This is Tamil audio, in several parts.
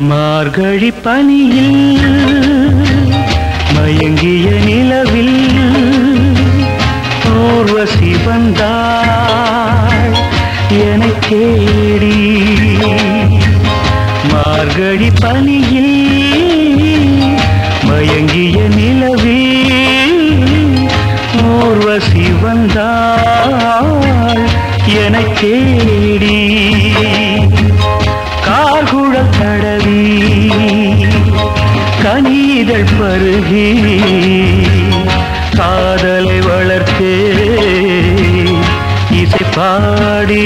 மார்கழி பனியில் மயங்கிய நிலவில் ஊர்வசி வந்தாள் என்னை தேடி மார்கழி பனியில் மயங்கிய நிலவில் ஊர்வசி வந்தாள் என்னை கேடி கனீதழ் பருகி காதலை வளர்த்தே இசை பாடி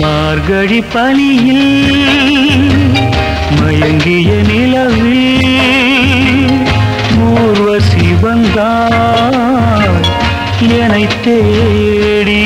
மார்கழி பனியில் மயங்கிய நிலவில் பூர்வ வந்தாள் என்னை தேடி.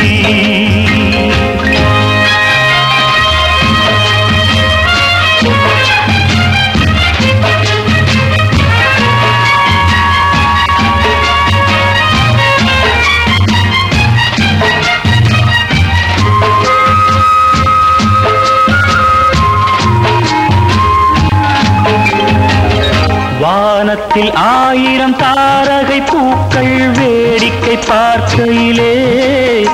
வானத்தில் ஆயிரம் தாரகை பூக்கள் வேடிக்கை பார்க்கையிலே.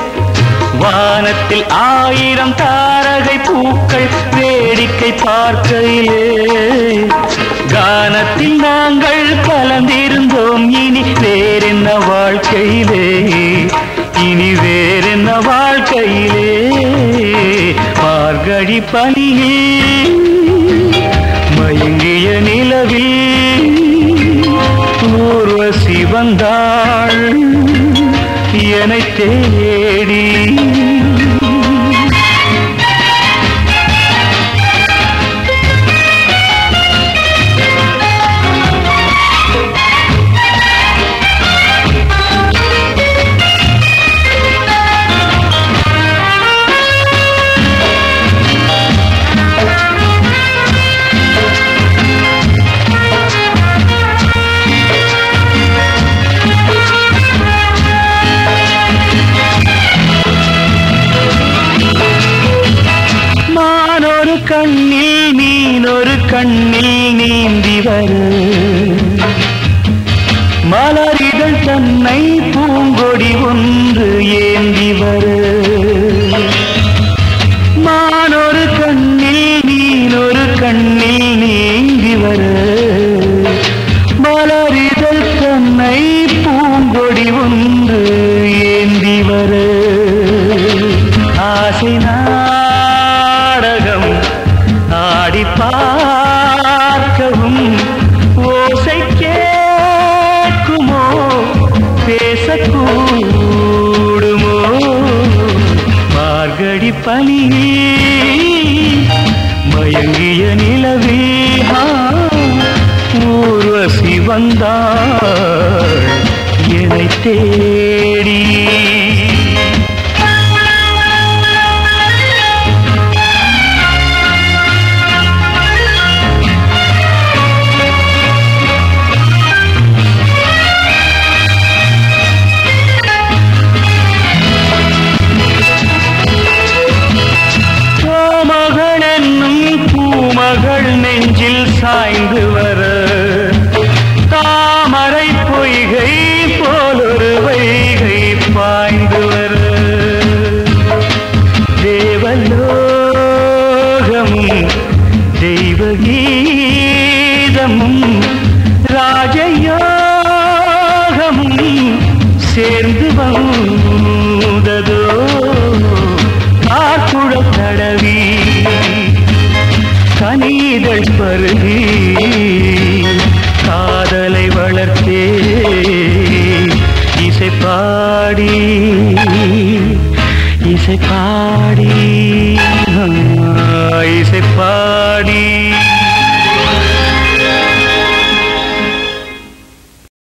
வானத்தில் ஆயிரம் தாரகை பூக்கள் வேடிக்கை பார்க்கையிலே. கானத்தில் நாங்கள் கலந்திருந்தோம் இனி வேறென்ன வாழ்க்கையிலே? இனி வேறென்ன வாழ்க்கையிலே? மார்கழி பணியே சிவந்தாள். வந்தாள் தேயே கண்ணில் நீந்தி வரு. மலரிதழ் தன்னை பூங்கொடி ஒன்று ஏந்தி வரு. மா மயங்கிய நிலவே ஊர்வசி வந்தாள். என்னை தேடி தேவலோகமும் தெய்வகீதமும் ராஜயோகமும் சேர்ந்து வந்ததோ காற்குழ தடவி கனீதழ் பருகி காதலை வளர்த்தே இசை பாடி இசை பா வயசை பாடி